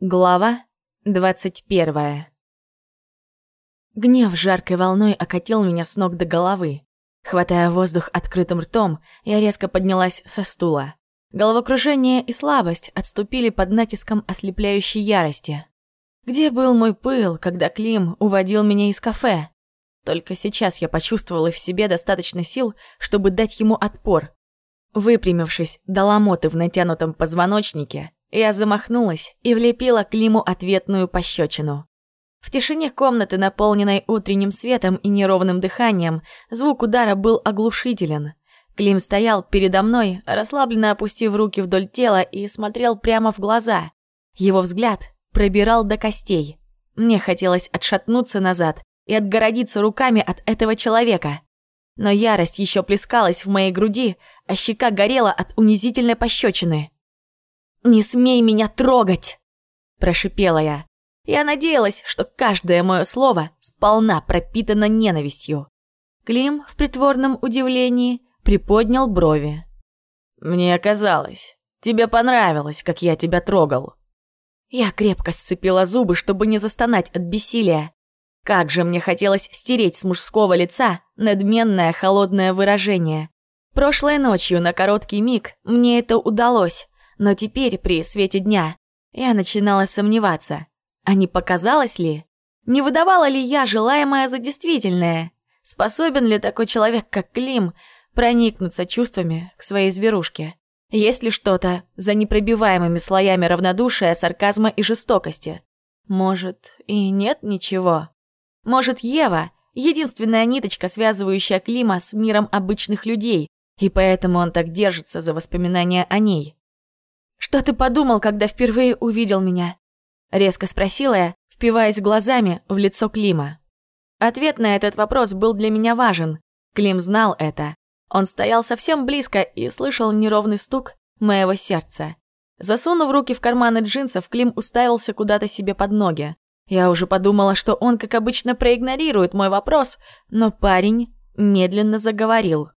Глава двадцать первая. Гнев жаркой волной окатил меня с ног до головы. Хватая воздух открытым ртом, я резко поднялась со стула. Головокружение и слабость отступили под натиском ослепляющей ярости. Где был мой пыл, когда Клим уводил меня из кафе? Только сейчас я почувствовала в себе достаточно сил, чтобы дать ему отпор. Выпрямившись до ломоты в натянутом позвоночнике, я замахнулась и влепила Климу ответную пощечину. В тишине комнаты, наполненной утренним светом и неровным дыханием, звук удара был оглушителен. Клим стоял передо мной, расслабленно опустив руки вдоль тела и смотрел прямо в глаза. Его взгляд пробирал до костей. Мне хотелось отшатнуться назад и отгородиться руками от этого человека. Но ярость еще плескалась в моей груди, а щека горела от унизительной пощечины. «Не смей меня трогать!» – прошипела я. Я надеялась, что каждое мое слово сполна пропитано ненавистью. Клим в притворном удивлении приподнял брови. «Мне казалось, тебе понравилось, как я тебя трогал». Я крепко сцепила зубы, чтобы не застонать от бессилия. Как же мне хотелось стереть с мужского лица надменное холодное выражение. Прошлой ночью на короткий миг мне это удалось, но теперь, при свете дня, я начинала сомневаться. А не показалось ли? Не выдавала ли я желаемое за действительное? Способен ли такой человек, как Клим, проникнуться чувствами к своей зверушке? Есть ли что-то за непробиваемыми слоями равнодушия, сарказма и жестокости? Может, и нет ничего? Может, Ева — единственная ниточка, связывающая Клима с миром обычных людей, и поэтому он так держится за воспоминания о ней? «Что ты подумал, когда впервые увидел меня?» Резко спросила я, впиваясь глазами в лицо Клима. Ответ на этот вопрос был для меня важен. Клим знал это. Он стоял совсем близко и слышал неровный стук моего сердца. Засунув руки в карманы джинсов, Клим уставился куда-то себе под ноги. Я уже подумала, что он, как обычно, проигнорирует мой вопрос, но парень медленно заговорил.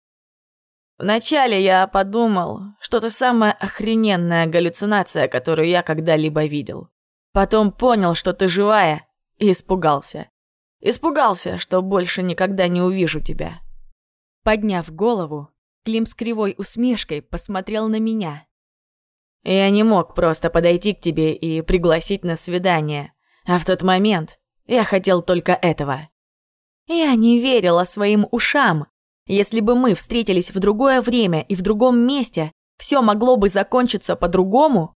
Вначале я подумал, что это самая охрененная галлюцинация, которую я когда-либо видел. Потом понял, что ты живая, и испугался. Испугался, что больше никогда не увижу тебя. Подняв голову, Клим с кривой усмешкой посмотрел на меня. Я не мог просто подойти к тебе и пригласить на свидание, а в тот момент я хотел только этого. Я не верила своим ушам, если бы мы встретились в другое время и в другом месте, все могло бы закончиться по-другому.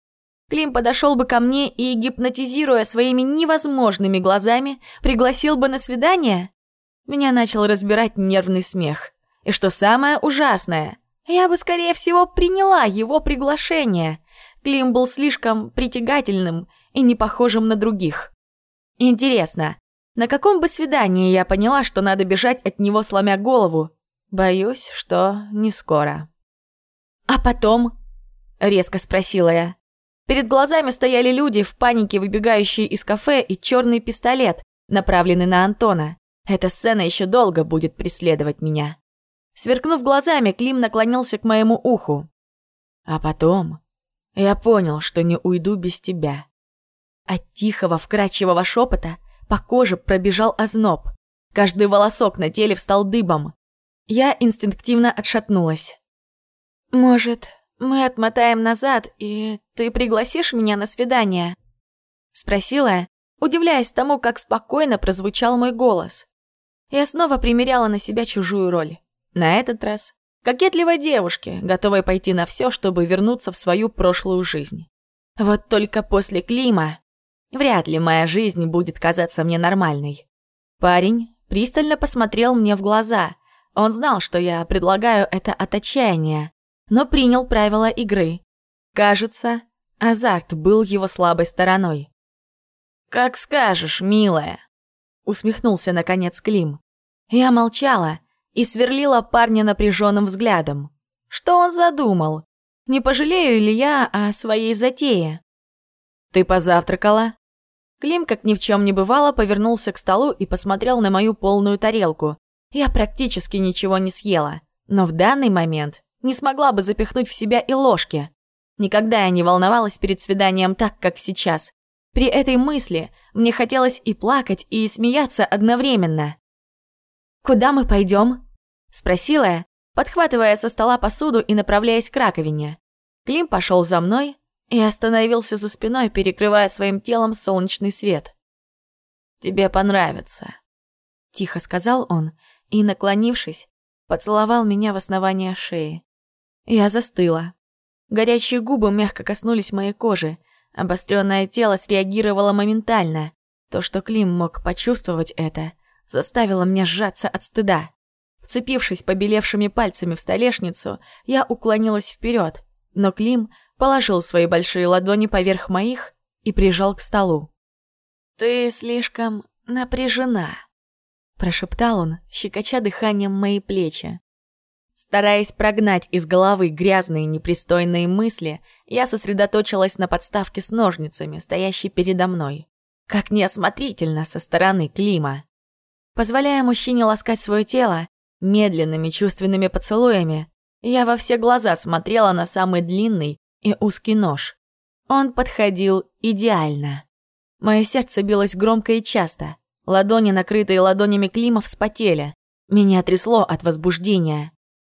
Клим подошел бы ко мне и, гипнотизируя своими невозможными глазами, пригласил бы на свидание. Меня начал разбирать нервный смех. И что самое ужасное, я бы, скорее всего, приняла его приглашение. Клим был слишком притягательным и не похожим на других. Интересно, на каком бы свидании я поняла, что надо бежать от него, сломя голову, Боюсь, что не скоро. А потом? Резко спросила я. Перед глазами стояли люди в панике, выбегающие из кафе, и черный пистолет, направленный на Антона. Эта сцена еще долго будет преследовать меня. Сверкнув глазами, Клим наклонился к моему уху. А потом я понял, что не уйду без тебя. От тихого, вкрадчивого шепота по коже пробежал озноб. Каждый волосок на теле встал дыбом. Я инстинктивно отшатнулась. «Может, мы отмотаем назад, и ты пригласишь меня на свидание?» Спросила, удивляясь тому, как спокойно прозвучал мой голос. Я снова примеряла на себя чужую роль. На этот раз кокетливой девушке, готовой пойти на все, чтобы вернуться в свою прошлую жизнь. Вот только после Клима вряд ли моя жизнь будет казаться мне нормальной. Парень пристально посмотрел мне в глаза, он знал, что я предлагаю это от отчаяния, но принял правила игры. Кажется, азарт был его слабой стороной. «Как скажешь, милая», — усмехнулся наконец Клим. Я молчала и сверлила парня напряженным взглядом. Что он задумал? Не пожалею ли я о своей затее? «Ты позавтракала?» Клим, как ни в чем не бывало, повернулся к столу и посмотрел на мою полную тарелку, я практически ничего не съела, но в данный момент не смогла бы запихнуть в себя и ложки. Никогда я не волновалась перед свиданием так, как сейчас. При этой мысли мне хотелось и плакать, и смеяться одновременно. «Куда мы пойдем? спросила я, подхватывая со стола посуду и направляясь к раковине. Клим пошел за мной и остановился за спиной, перекрывая своим телом солнечный свет. «Тебе понравится», — тихо сказал он и, наклонившись, поцеловал меня в основание шеи. Я застыла. Горячие губы мягко коснулись моей кожи, обостренное тело среагировало моментально. То, что Клим мог почувствовать это, заставило меня сжаться от стыда. Вцепившись побелевшими пальцами в столешницу, я уклонилась вперед, но Клим положил свои большие ладони поверх моих и прижал к столу. «Ты слишком напряжена», – прошептал он, щекоча дыханием мои плечи. Стараясь прогнать из головы грязные непристойные мысли, я сосредоточилась на подставке с ножницами, стоящей передо мной. Как неосмотрительно со стороны Клима. Позволяя мужчине ласкать свое тело, медленными чувственными поцелуями, я во все глаза смотрела на самый длинный и узкий нож. Он подходил идеально. Мое сердце билось громко и часто. Ладони, накрытые ладонями Клима, вспотели. Меня трясло от возбуждения.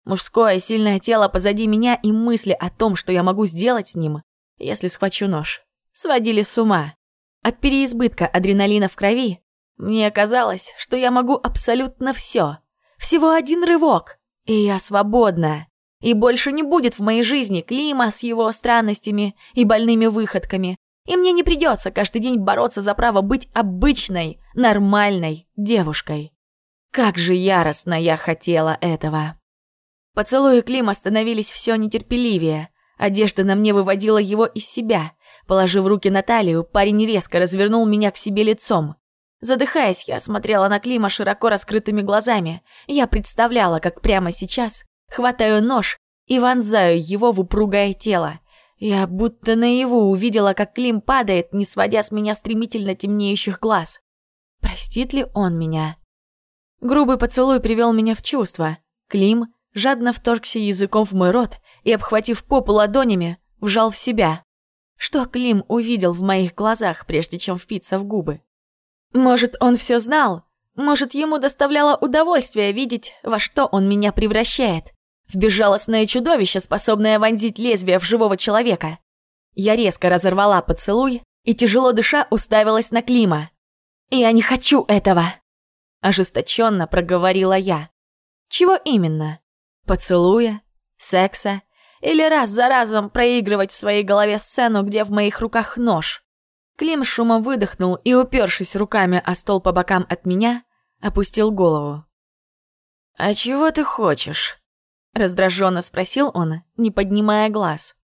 Мужское сильное тело позади меня и мысли о том, что я могу сделать с ним, если схвачу нож, сводили с ума. От переизбытка адреналина в крови мне казалось, что я могу абсолютно все. Всего один рывок, и я свободна. И больше не будет в моей жизни Клима с его странностями и больными выходками. И мне не придется каждый день бороться за право быть обычной, нормальной девушкой. Как же яростно я хотела этого. Поцелуи Клима становились все нетерпеливее. Одежда на мне выводила его из себя. Положив руки на талию, парень резко развернул меня к себе лицом. Задыхаясь, я смотрела на Клима широко раскрытыми глазами. Я представляла, как прямо сейчас хватаю нож и вонзаю его в упругое тело. Я будто наяву увидела, как Клим падает, не сводя с меня стремительно темнеющих глаз. Простит ли он меня? Грубый поцелуй привел меня в чувство. Клим жадно вторгся языком в мой рот и, обхватив попу ладонями, вжал в себя. Что Клим увидел в моих глазах, прежде чем впиться в губы? Может, он все знал? Может, ему доставляло удовольствие видеть, во что он меня превращает? В безжалостное чудовище, способное вонзить лезвие в живого человека. Я резко разорвала поцелуй и, тяжело дыша, уставилась на Клима. «Я не хочу этого!» Ожесточенно проговорила я. «Чего именно? Поцелуя? Секса? Или раз за разом проигрывать в своей голове сцену, где в моих руках нож? Клим шумом выдохнул и, упершись руками о стол по бокам от меня, опустил голову. «А чего ты хочешь?» Раздраженно спросил он, не поднимая глаз.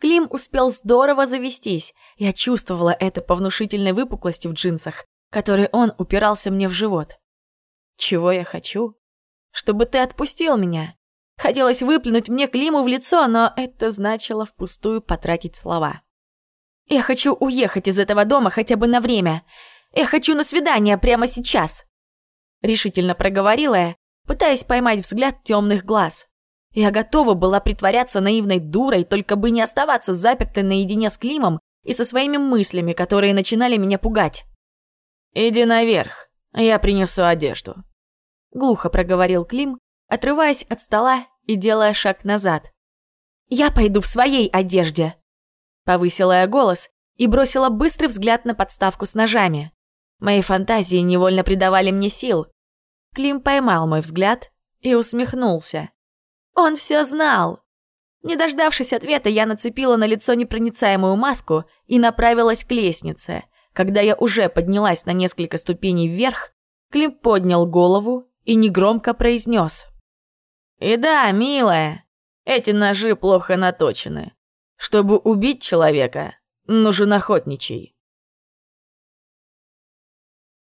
Клим успел здорово завестись. Я чувствовала это по внушительной выпуклости в джинсах, которой он упирался мне в живот. «Чего я хочу?» «Чтобы ты отпустил меня. Хотелось выплюнуть мне Климу в лицо, но это значило впустую потратить слова. «Я хочу уехать из этого дома хотя бы на время. Я хочу на свидание прямо сейчас!» Решительно проговорила я, пытаясь поймать взгляд темных глаз. Я готова была притворяться наивной дурой, только бы не оставаться запертой наедине с Климом и со своими мыслями, которые начинали меня пугать. «Иди наверх, я принесу одежду», — глухо проговорил Клим, отрываясь от стола и делая шаг назад. «Я пойду в своей одежде!» Повысила я голос и бросила быстрый взгляд на подставку с ножами. Мои фантазии невольно придавали мне сил. Клим поймал мой взгляд и усмехнулся. Он все знал. Не дождавшись ответа, я нацепила на лицо непроницаемую маску и направилась к лестнице. Когда я уже поднялась на несколько ступеней вверх, Клим поднял голову и негромко произнес. И да, милая, эти ножи плохо наточены. Чтобы убить человека, нужен охотничий.